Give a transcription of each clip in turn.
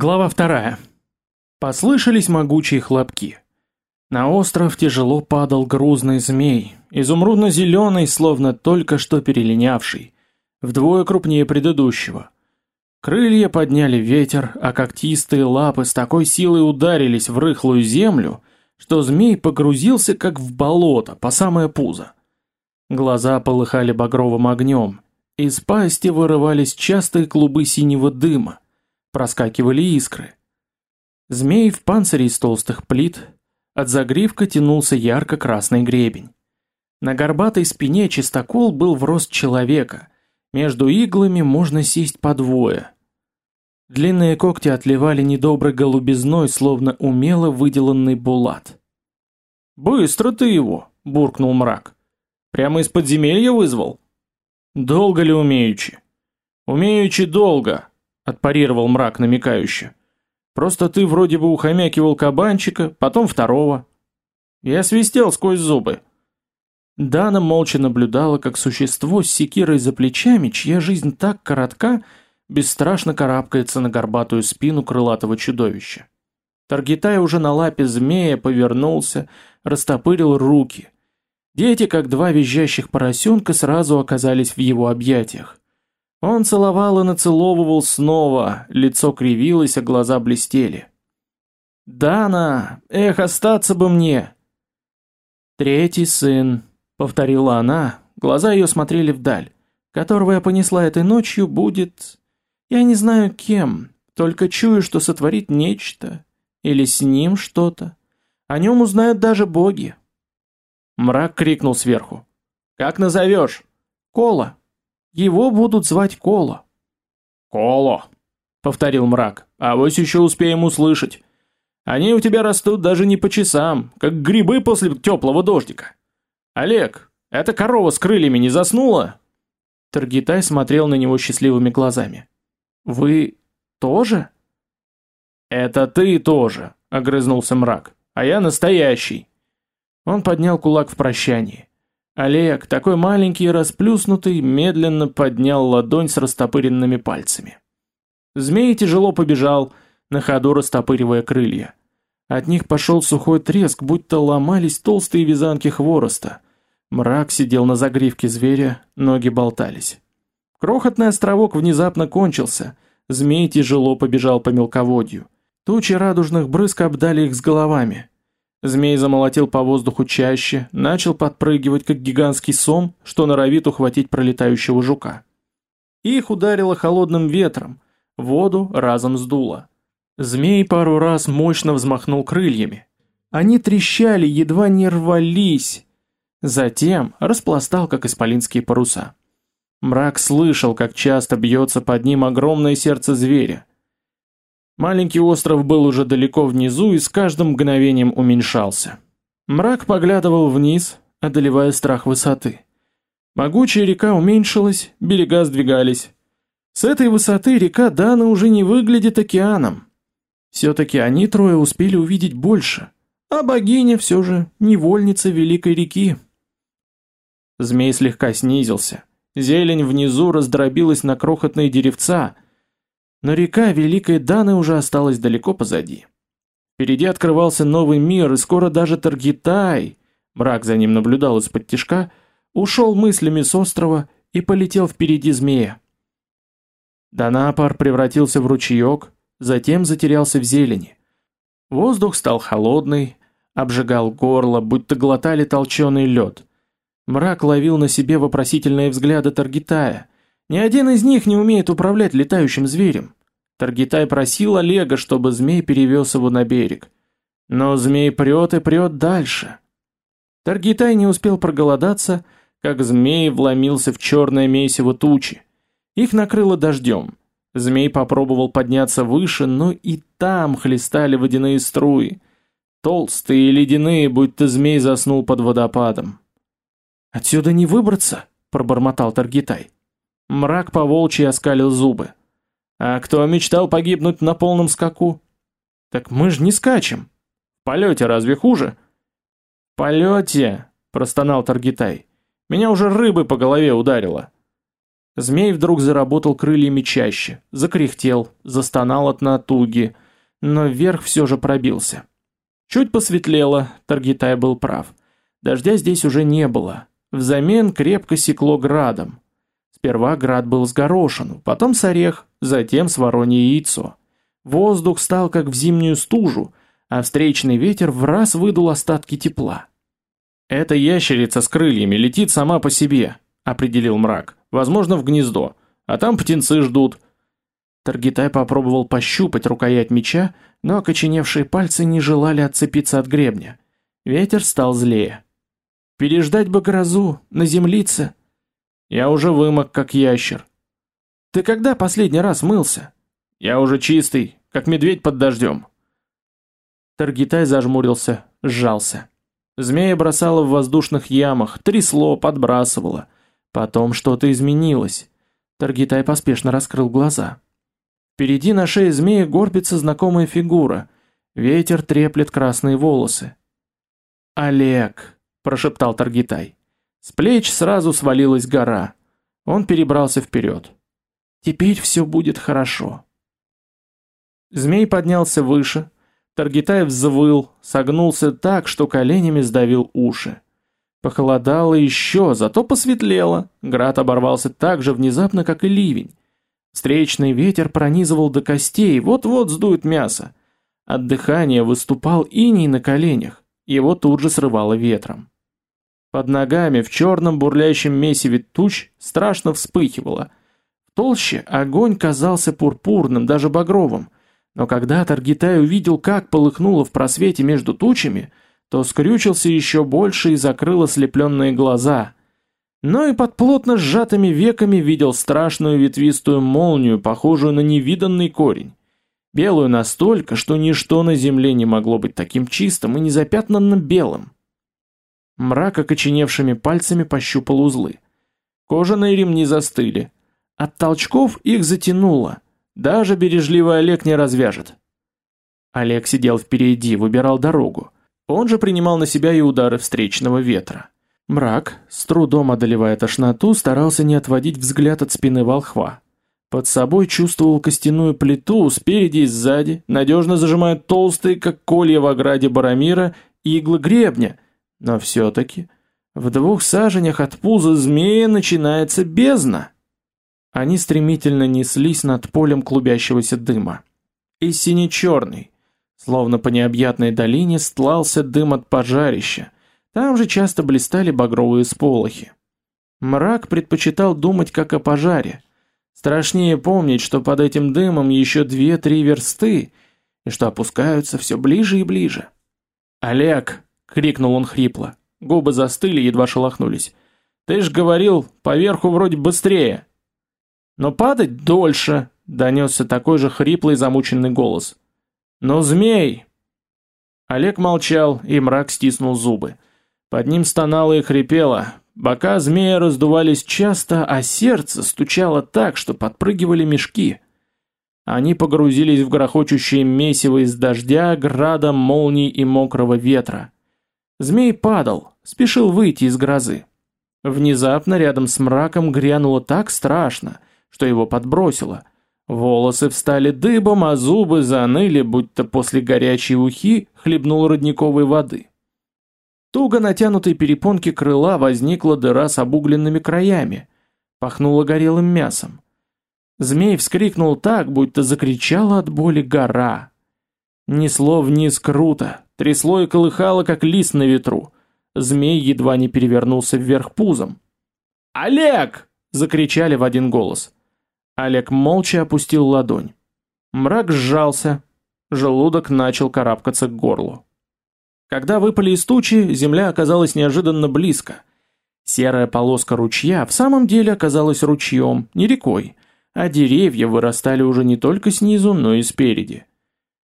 Глава вторая. Послышались могучие хлопки. На остров тяжело падал грузный змей, изумрудно-зеленый, словно только что перелинявший, вдвое крупнее предыдущего. Крылья подняли ветер, а когтистые лапы с такой силой ударились в рыхлую землю, что змей погрузился как в болото по самое пузо. Глаза полыхали багровым огнем, из пасти вырывались частые клубы синего дыма, проскакивали искры. Змей в панцире из толстых плит, от загривка тянулся ярко-красный гребень. На горбатой спине чистокол был в рост человека, между иглами можно сесть по двое. Длинные когти отливали недоброй голубизной, словно умело выделанный булат. «Быстро ты его!» — буркнул мрак. «Прямо из подземелья вызвал?» «Долго ли умеючи?» «Умеючи долго!» Отпарировал мрак намекающе. Просто ты вроде бы ухомякивал кабанчика, потом второго. Я свистел сквозь зубы. Дана молча наблюдала, как существо с секирой за плечами, чья жизнь так коротка, бесстрашно карабкается на горбатую спину крылатого чудовища. Таргитай уже на лапе змея повернулся, растопырил руки. Дети, как два визжащих поросенка, сразу оказались в его объятиях. Он целовал и нацеловывал снова, лицо кривилось, а глаза блестели. «Дана! Эх, остаться бы мне!» «Третий сын», — повторила она, глаза ее смотрели вдаль, «которого я понесла этой ночью, будет... Я не знаю кем, только чую, что сотворит нечто, или с ним что-то. О нем узнают даже боги». Мрак крикнул сверху. «Как назовешь?» «Кола». Его будут звать Коло. Коло, повторил мрак. А вось еще успеем услышать. Они у тебя растут даже не по часам, как грибы после теплого дождика. Олег, эта корова с крыльями не заснула? Таргитай смотрел на него счастливыми глазами. Вы тоже? Это ты тоже, огрызнулся мрак. А я настоящий. Он поднял кулак в прощании. Олег, такой маленький и расплюснутый, медленно поднял ладонь с растопыренными пальцами. Змей тяжело побежал, на ходу растопыривая крылья. От них пошел сухой треск, будто ломались толстые вязанки хвороста. Мрак сидел на загривке зверя, ноги болтались. Крохотный островок внезапно кончился. Змей тяжело побежал по мелководью. Тучи радужных брызг обдали их с головами. Змей замолотил по воздуху чаще, начал подпрыгивать, как гигантский сом, что норовит ухватить пролетающего жука. Их ударило холодным ветром, воду разом сдуло. Змей пару раз мощно взмахнул крыльями. Они трещали, едва не рвались. Затем распластал, как исполинские паруса. Мрак слышал, как часто бьется под ним огромное сердце зверя. Маленький остров был уже далеко внизу и с каждым мгновением уменьшался. Мрак поглядывал вниз, одолевая страх высоты. Могучая река уменьшилась, берега сдвигались. С этой высоты река Дана уже не выглядит океаном. Все-таки они трое успели увидеть больше, а богиня все же невольница великой реки. Змей слегка снизился. Зелень внизу раздробилась на крохотные деревца — но река Великой Даны уже осталась далеко позади. Впереди открывался новый мир, и скоро даже Таргитай, мрак за ним наблюдал из-под тишка, ушел мыслями с острова и полетел впереди змея. Данапар превратился в ручеек, затем затерялся в зелени. Воздух стал холодный, обжигал горло, будто глотали толченый лед. Мрак ловил на себе вопросительные взгляды Таргитая, ни один из них не умеет управлять летающим зверем. Таргитай просил Олега, чтобы змей перевез его на берег. Но змей прет и прет дальше. Таргитай не успел проголодаться, как змей вломился в черное месиво тучи. Их накрыло дождем. Змей попробовал подняться выше, но и там хлестали водяные струи. Толстые и ледяные, будто змей заснул под водопадом. «Отсюда не выбраться», — пробормотал Таргитай. Мрак по волчьи оскалил зубы. А кто мечтал погибнуть на полном скаку? Так мы же не скачем. В полете разве хуже? В полете, простонал Таргитай. Меня уже рыбы по голове ударило. Змей вдруг заработал крыльями чаще, закряхтел, застонал от натуги, но вверх все же пробился. Чуть посветлело, Таргитай был прав. Дождя здесь уже не было. Взамен крепко секло градом. Сперва град был с горошину, потом с орех, затем с воронье яйцо. Воздух стал как в зимнюю стужу, а встречный ветер в раз выдул остатки тепла. «Эта ящерица с крыльями летит сама по себе», — определил мрак. «Возможно, в гнездо. А там птенцы ждут». Таргитай попробовал пощупать рукоять меча, но окоченевшие пальцы не желали отцепиться от гребня. Ветер стал злее. «Переждать бы грозу, на землице». «Я уже вымок, как ящер». «Ты когда последний раз мылся?» «Я уже чистый, как медведь под дождем». Таргитай зажмурился, сжался. Змея бросала в воздушных ямах, трясло, подбрасывало. Потом что-то изменилось. Таргитай поспешно раскрыл глаза. Впереди на шее змеи горбится знакомая фигура. Ветер треплет красные волосы. «Олег!» – прошептал Таргитай. С плеч сразу свалилась гора. Он перебрался вперед. «Теперь все будет хорошо». Змей поднялся выше. Таргитай взвыл, согнулся так, что коленями сдавил уши. Похолодало еще, зато посветлело. Град оборвался так же внезапно, как и ливень. Встречный ветер пронизывал до костей, вот-вот сдует мясо. От дыхания выступал иней на коленях, его тут же срывало ветром. Под ногами в черном бурлящем месиве туч страшно вспыхивало. В толще огонь казался пурпурным, даже багровым. Но когда Таргитай увидел, как полыхнуло в просвете между тучами, то скрючился еще больше и закрыл ослепленные глаза, но и под плотно сжатыми веками видел страшную ветвистую молнию, похожую на невиданный корень. Белую настолько, что ничто на земле не могло быть таким чистым и незапятнанным белым. Мрак окоченевшими пальцами пощупал узлы. Кожаные ремни застыли. От толчков их затянуло. Даже бережливый Олег не развяжет. Олег сидел впереди, выбирал дорогу. Он же принимал на себя и удары встречного ветра. Мрак, с трудом одолевая тошноту, старался не отводить взгляд от спины волхва. Под собой чувствовал костяную плиту спереди и сзади, надежно зажимая толстые, как колья в ограде Барамира, иглы гребня. Но все-таки в двух саженях от пуза змея начинается бездна. Они стремительно неслись над полем клубящегося дыма. И сине-черный, словно по необъятной долине, стлался дым от пожарища, там же часто блистали багровые сполохи. Мрак предпочитал думать как о пожаре. Страшнее помнить, что под этим дымом еще две-три версты, и что опускаются все ближе и ближе. «Олег!» — крикнул он хрипло. Губы застыли, едва шелохнулись. «Ты ж говорил, поверху вроде быстрее!» «Но падать дольше!» — донесся такой же хриплый замученный голос. «Но змей!» Олег молчал, и мрак стиснул зубы. Под ним стонало и хрипело, бока змея раздувались часто, а сердце стучало так, что подпрыгивали мешки. Они погрузились в грохочущее месиво из дождя, града, молний и мокрого ветра. Змей падал, спешил выйти из грозы. Внезапно рядом с мраком грянуло так страшно, что его подбросило. Волосы встали дыбом, а зубы заныли, будто после горячей ухи хлебнул родниковой воды. Туго натянутой перепонки крыла возникла дыра с обугленными краями. Пахнуло горелым мясом. Змей вскрикнул так, будто закричала от боли гора. Несло вниз круто, трясло и колыхало, как лист на ветру. Змей едва не перевернулся вверх пузом. «Олег!» — закричали в один голос. Олег молча опустил ладонь. Мрак сжался, желудок начал карабкаться к горлу. Когда выпали из тучи, земля оказалась неожиданно близко. Серая полоска ручья в самом деле оказалась ручьем, не рекой, а деревья вырастали уже не только снизу, но и спереди.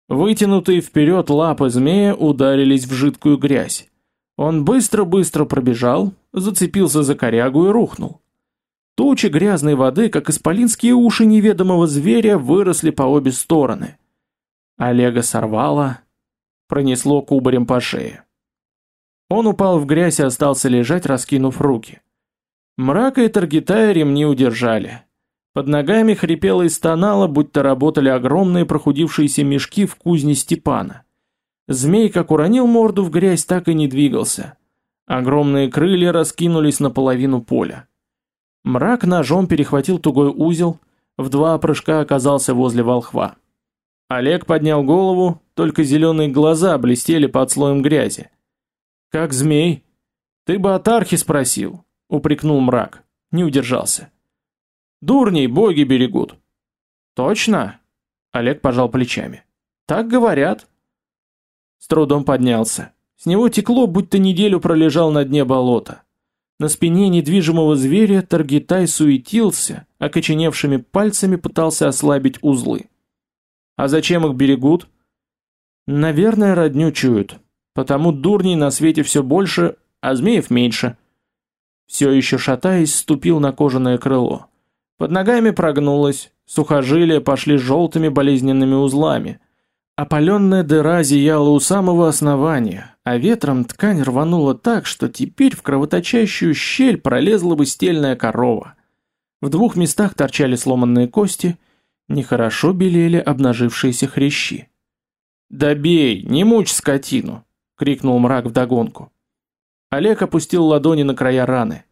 Вытянутые вперед лапы змея ударились в жидкую грязь. Он быстро-быстро пробежал, зацепился за корягу и рухнул. Тучи грязной воды, как исполинские уши неведомого зверя, выросли по обе стороны. Олега сорвало, пронесло кубарем по шее. Он упал в грязь и остался лежать, раскинув руки. Мрака и Таргитая ремни удержали. Под ногами хрипело и стонало, будто работали огромные прохудившиеся мешки в кузне Степана. Змей как уронил морду в грязь, так и не двигался. Огромные крылья раскинулись на половину поля. Мрак ножом перехватил тугой узел, в два прыжка оказался возле волхва. Олег поднял голову, только зеленые глаза блестели под слоем грязи. «Как змей?» «Ты бы от архи спросил», — упрекнул мрак. Не удержался. Дурней боги берегут. Точно? Олег пожал плечами. Так говорят. С трудом поднялся. С него текло, будто неделю пролежал на дне болота. На спине недвижимого зверя Таргитай суетился, окоченевшими пальцами пытался ослабить узлы. А зачем их берегут? Наверное, родню чуют. Потому дурней на свете все больше, а змеев меньше. Все еще шатаясь, ступил на кожаное крыло. Под ногами прогнулось, сухожилия пошли желтыми болезненными узлами. Опаленная дыра зияла у самого основания, а ветром ткань рванула так, что теперь в кровоточащую щель пролезла бы стельная корова. В двух местах торчали сломанные кости, нехорошо белели обнажившиеся хрящи. «Да бей, не мучь скотину!» — крикнул мрак вдогонку. Олег опустил ладони на края раны.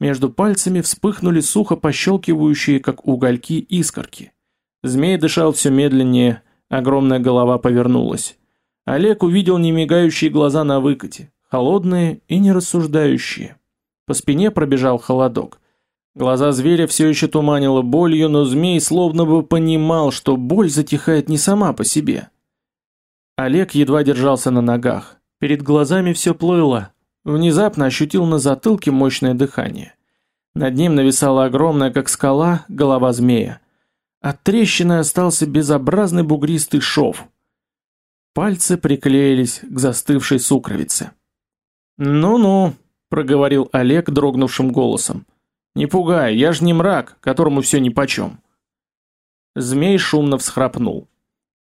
Между пальцами вспыхнули сухо пощелкивающие, как угольки, искорки. Змей дышал все медленнее, огромная голова повернулась. Олег увидел немигающие глаза на выкате, холодные и нерассуждающие. По спине пробежал холодок. Глаза зверя все еще туманило болью, но змей словно бы понимал, что боль затихает не сама по себе. Олег едва держался на ногах. Перед глазами все плыло, Внезапно ощутил на затылке мощное дыхание. Над ним нависала огромная, как скала, голова змея. От трещины остался безобразный бугристый шов. Пальцы приклеились к застывшей сукровице. «Ну-ну», — проговорил Олег дрогнувшим голосом. «Не пугай, я ж не мрак, которому все нипочем». Змей шумно всхрапнул.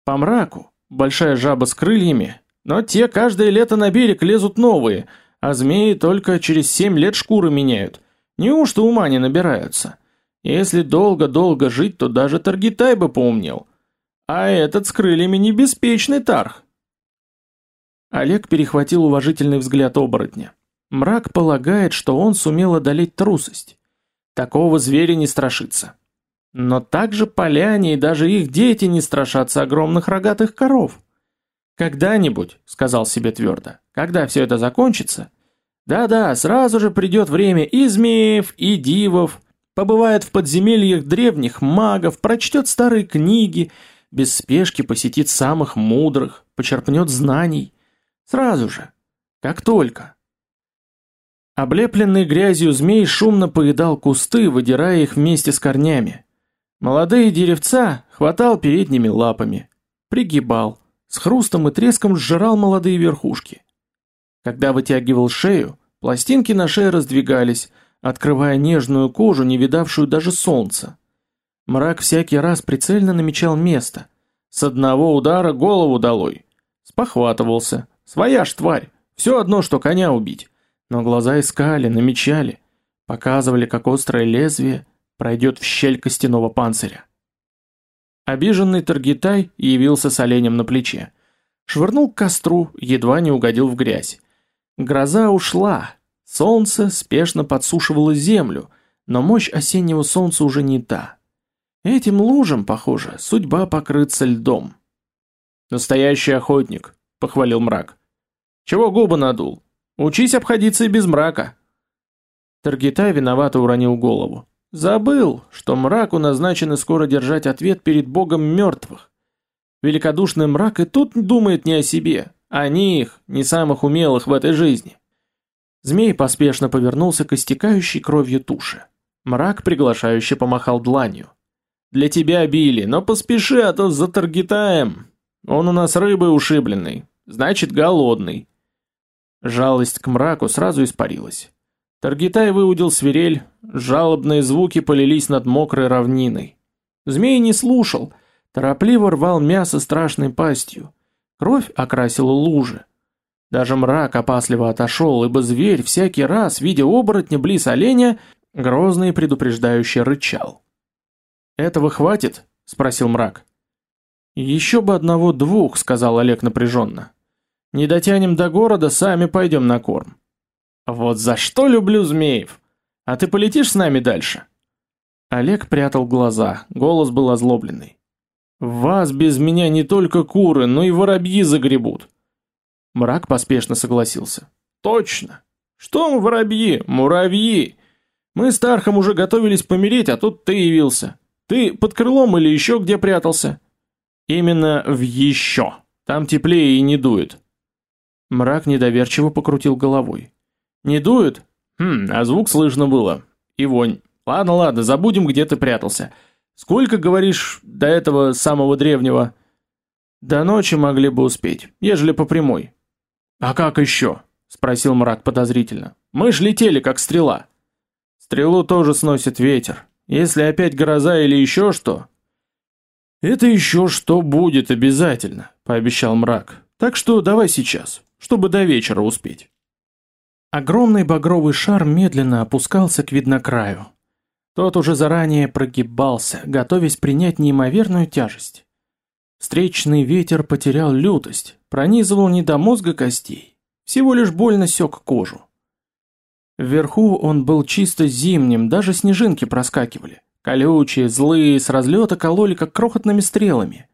По мраку, большая жаба с крыльями, но те каждое лето на берег лезут новые — а змеи только через семь лет шкуры меняют. Неужто ума не набираются? Если долго-долго жить, то даже Таргитай бы поумнел. А этот с крыльями не беспечный тарх. Олег перехватил уважительный взгляд оборотня. Мрак полагает, что он сумел одолеть трусость. Такого зверя не страшится. Но также поляне и даже их дети не страшатся огромных рогатых коров. «Когда-нибудь», — сказал себе твердо, — «когда все это закончится...» Да-да, сразу же придет время и змеев, и дивов, побывает в подземельях древних магов, прочтет старые книги, без спешки посетит самых мудрых, почерпнет знаний. Сразу же, как только. Облепленный грязью змей шумно поедал кусты, выдирая их вместе с корнями. Молодые деревца хватал передними лапами, пригибал, с хрустом и треском сжирал молодые верхушки. Когда вытягивал шею, пластинки на шее раздвигались, открывая нежную кожу, не видавшую даже солнца. Мрак всякий раз прицельно намечал место. С одного удара голову долой. Спохватывался. Своя ж тварь. Все одно, что коня убить. Но глаза искали, намечали. Показывали, как острое лезвие пройдет в щель костяного панциря. Обиженный Таргитай явился с оленем на плече. Швырнул к костру, едва не угодил в грязь. Гроза ушла, солнце спешно подсушивало землю, но мощь осеннего солнца уже не та. Этим лужам, похоже, судьба покрыться льдом. «Настоящий охотник», — похвалил мрак. «Чего губы надул? Учись обходиться и без мрака». Таргитай виновато уронил голову. Забыл, что мраку назначено скоро держать ответ перед богом мертвых. Великодушный мрак и тут думает не о себе, а о них, не самых умелых в этой жизни. Змей поспешно повернулся к истекающей кровью туше. Мрак приглашающе помахал дланью. «Для тебя, Билли, но поспеши, а то затаргетаем. Он у нас рыбой ушибленный, значит голодный». Жалость к мраку сразу испарилась. Таргитай выудил свирель, жалобные звуки полились над мокрой равниной. Змей не слушал, торопливо рвал мясо страшной пастью. Кровь окрасила лужи. Даже мрак опасливо отошел, ибо зверь всякий раз, видя оборотня близ оленя, грозно и предупреждающе рычал. Этого хватит? спросил мрак. Еще бы одного-двух, сказал Олег напряженно. Не дотянем до города, сами пойдем на корм. Вот за что люблю змеев. А ты полетишь с нами дальше? Олег прятал глаза, голос был озлобленный. Вас без меня не только куры, но и воробьи загребут. Мрак поспешно согласился. Точно. Что мы воробьи, муравьи? Мы с Тархом уже готовились помереть, а тут ты явился. Ты под крылом или еще где прятался? Именно в еще. Там теплее и не дует. Мрак недоверчиво покрутил головой. Не дует? Хм, а звук слышно было. И вонь. Ладно, ладно, забудем, где ты прятался. Сколько, говоришь, до этого самого древнего? До ночи могли бы успеть, ежели по прямой. А как еще? Спросил мрак подозрительно. Мы ж летели, как стрела. Стрелу тоже сносит ветер. Если опять гроза или еще что... Это еще что будет обязательно, пообещал мрак. Так что давай сейчас, чтобы до вечера успеть. Огромный багровый шар медленно опускался к виднокраю. Тот уже заранее прогибался, готовясь принять неимоверную тяжесть. Встречный ветер потерял лютость, пронизывал не до мозга костей, всего лишь больно сёк кожу. Вверху он был чисто зимним, даже снежинки проскакивали. Колючие, злые, с разлета кололи, как крохотными стрелами.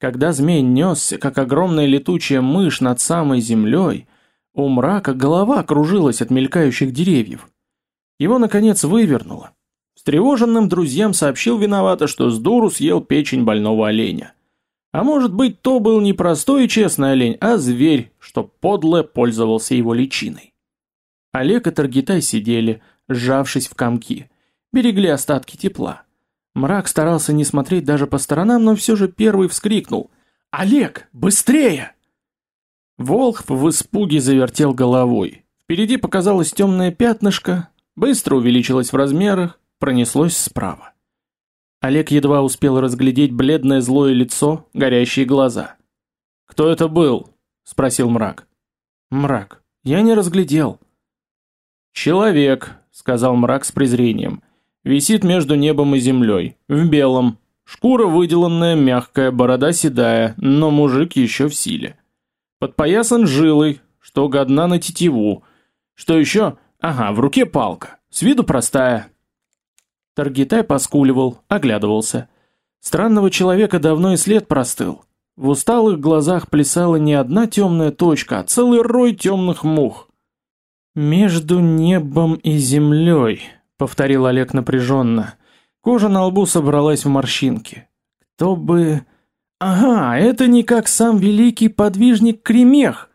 Когда змей несся, как огромная летучая мышь над самой землей, у мрака голова кружилась от мелькающих деревьев. Его, наконец, вывернуло. Встревоженным друзьям сообщил виновато, что с дуру съел печень больного оленя. А может быть, то был не простой и честный олень, а зверь, что подло пользовался его личиной. Олег и Таргитай сидели, сжавшись в комки, берегли остатки тепла. Мрак старался не смотреть даже по сторонам, но все же первый вскрикнул. «Олег, быстрее!» Волхв в испуге завертел головой. Впереди показалось темное пятнышко, быстро увеличилось в размерах, пронеслось справа. Олег едва успел разглядеть бледное злое лицо, горящие глаза. «Кто это был?» – спросил мрак. «Мрак. Я не разглядел». «Человек», – сказал мрак с презрением. «Висит между небом и землей, в белом. Шкура выделанная, мягкая, борода седая, но мужик еще в силе. Подпоясан жилой, что годна на тетиву. Что еще? Ага, в руке палка. С виду простая, Таргитай поскуливал, оглядывался. Странного человека давно и след простыл. В усталых глазах плясала не одна темная точка, а целый рой темных мух. «Между небом и землей», — повторил Олег напряженно. Кожа на лбу собралась в морщинки. «Кто бы...» «Ага, это не как сам великий подвижник Кремех!»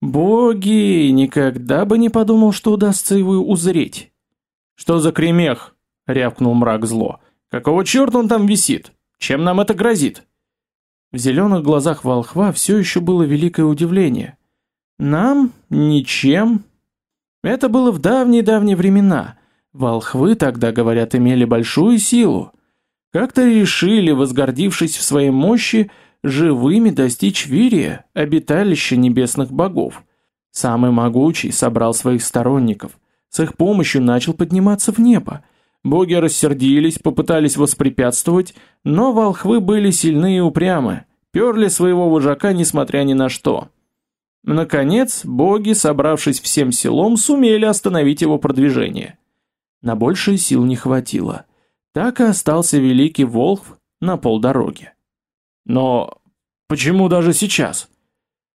«Боги, никогда бы не подумал, что удастся его узреть!» «Что за Кремех?» рявкнул мрак зло. Какого черта он там висит? Чем нам это грозит? В зеленых глазах волхва все еще было великое удивление. Нам ничем. Это было в давние-давние времена. Волхвы тогда, говорят, имели большую силу. Как-то решили, возгордившись в своей мощи, живыми достичь Вирия, обиталища небесных богов. Самый могучий собрал своих сторонников. С их помощью начал подниматься в небо. Боги рассердились, попытались воспрепятствовать, но волхвы были сильны и упрямы, перли своего вожака несмотря ни на что. Наконец, боги, собравшись всем селом, сумели остановить его продвижение. На большие сил не хватило. Так и остался великий волхв на полдороги. Но почему даже сейчас?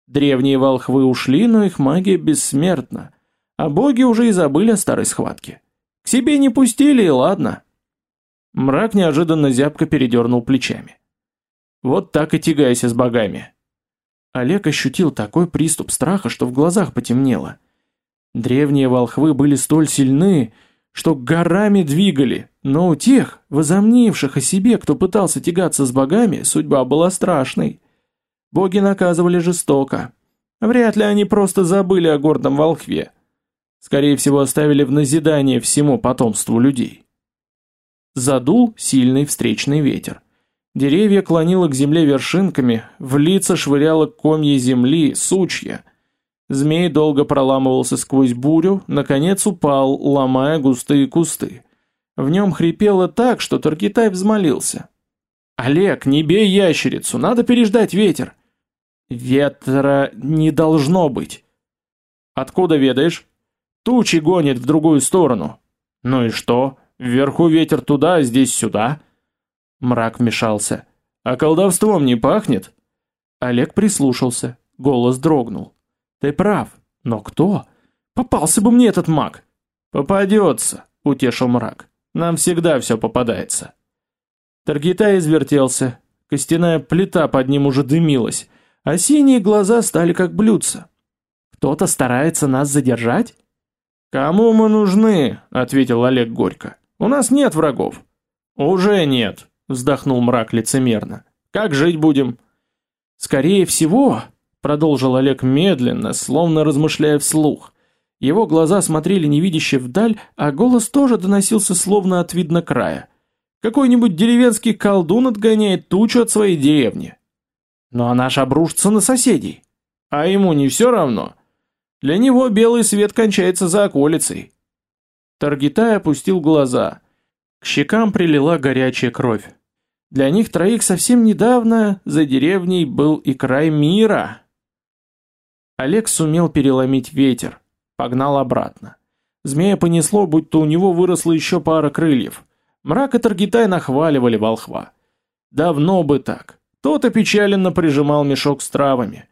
Древние волхвы ушли, но их магия бессмертна, а боги уже и забыли о старой схватке. К себе не пустили, и ладно. Мрак неожиданно зябко передернул плечами. Вот так и тягайся с богами. Олег ощутил такой приступ страха, что в глазах потемнело. Древние волхвы были столь сильны, что горами двигали, но у тех, возомнивших о себе, кто пытался тягаться с богами, судьба была страшной. Боги наказывали жестоко. Вряд ли они просто забыли о гордом волхве. Скорее всего, оставили в назидание всему потомству людей. Задул сильный встречный ветер. Деревья клонило к земле вершинками, в лица швыряло комья земли, сучья. Змей долго проламывался сквозь бурю, наконец упал, ломая густые кусты. В нем хрипело так, что Таргитай взмолился. «Олег, не бей ящерицу, надо переждать ветер!» «Ветра не должно быть!» «Откуда ведаешь?» «Тучи гонит в другую сторону!» «Ну и что? Вверху ветер туда, а здесь сюда!» Мрак вмешался. «А колдовством не пахнет?» Олег прислушался, голос дрогнул. «Ты прав, но кто? Попался бы мне этот маг!» «Попадется!» — утешил мрак. «Нам всегда все попадается!» Таргитай извертелся, костяная плита под ним уже дымилась, а синие глаза стали как блюдца. «Кто-то старается нас задержать?» «Кому мы нужны?» — ответил Олег горько. «У нас нет врагов». «Уже нет», — вздохнул мрак лицемерно. «Как жить будем?» «Скорее всего», — продолжил Олег медленно, словно размышляя вслух. Его глаза смотрели невидяще вдаль, а голос тоже доносился словно от видно края. Какой-нибудь деревенский колдун отгоняет тучу от своей деревни. Но она ж обрушится на соседей. А ему не все равно. Для него белый свет кончается за околицей. Таргитай опустил глаза. К щекам прилила горячая кровь. Для них троих совсем недавно за деревней был и край мира. Олег сумел переломить ветер, погнал обратно. Змея понесло, будто у него выросла еще пара крыльев. Мрак и Таргитай нахваливали волхва. Давно бы так. Тот опечаленно прижимал мешок с травами.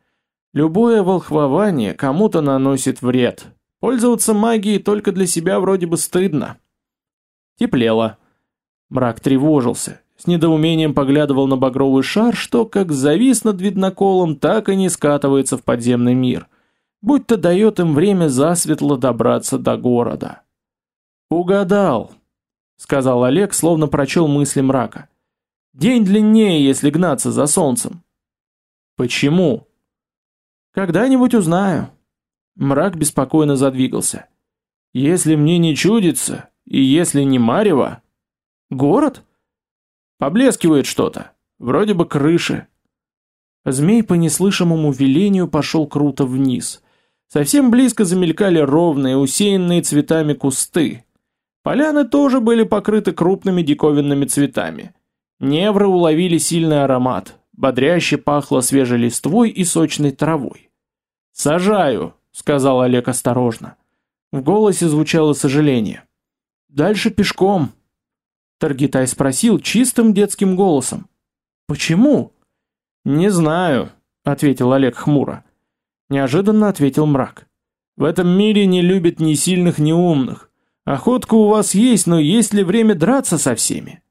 Любое волхвование кому-то наносит вред. Пользоваться магией только для себя вроде бы стыдно. Теплело. Мрак тревожился, с недоумением поглядывал на багровый шар, что как завис над видноколом, так и не скатывается в подземный мир, будто дает им время засветло добраться до города. «Угадал», — сказал Олег, словно прочел мысли мрака. «День длиннее, если гнаться за солнцем». «Почему?» «Когда-нибудь узнаю». Мрак беспокойно задвигался. «Если мне не чудится, и если не марево...» «Город?» Поблескивает что-то. Вроде бы крыши. Змей по неслышимому велению пошел круто вниз. Совсем близко замелькали ровные, усеянные цветами кусты. Поляны тоже были покрыты крупными диковинными цветами. Невры уловили сильный аромат. Бодряще пахло свежей листвой и сочной травой. «Сажаю», — сказал Олег осторожно. В голосе звучало сожаление. «Дальше пешком», Таргитай спросил чистым детским голосом. «Почему?» «Не знаю», — ответил Олег хмуро. Неожиданно ответил мрак. «В этом мире не любят ни сильных, ни умных. Охотка у вас есть, но есть ли время драться со всеми?»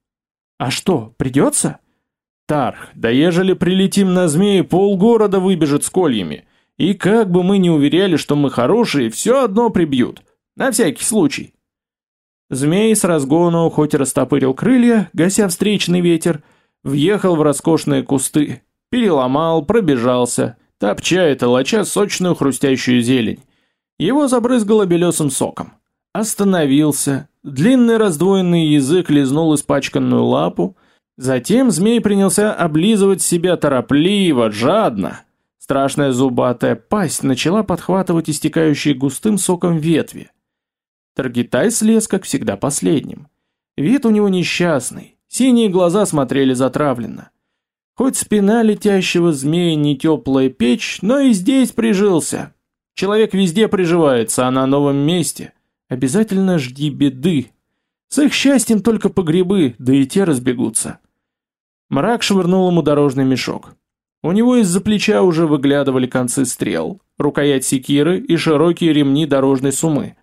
«А что, придется?» «Тарх, да ежели прилетим на змеи, полгорода выбежит с кольями. И как бы мы ни уверяли, что мы хорошие, все одно прибьют. На всякий случай. Змей с разгону, хоть растопырил крылья, гася встречный ветер, въехал в роскошные кусты, переломал, пробежался, топча и толоча сочную хрустящую зелень. Его забрызгало белесым соком. Остановился, длинный раздвоенный язык лизнул испачканную лапу, затем змей принялся облизывать себя торопливо, жадно. Страшная зубатая пасть начала подхватывать истекающие густым соком ветви. Таргитай слез, как всегда, последним. Вид у него несчастный, синие глаза смотрели затравленно. Хоть спина летящего змея не теплая печь, но и здесь прижился. Человек везде приживается, а на новом месте. Обязательно жди беды. С их счастьем только погребы, да и те разбегутся. Мрак швырнул ему дорожный мешок. У него из-за плеча уже выглядывали концы стрел, рукоять секиры и широкие ремни дорожной сумы.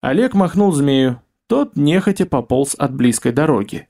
Олег махнул змею, тот нехотя пополз от близкой дороги.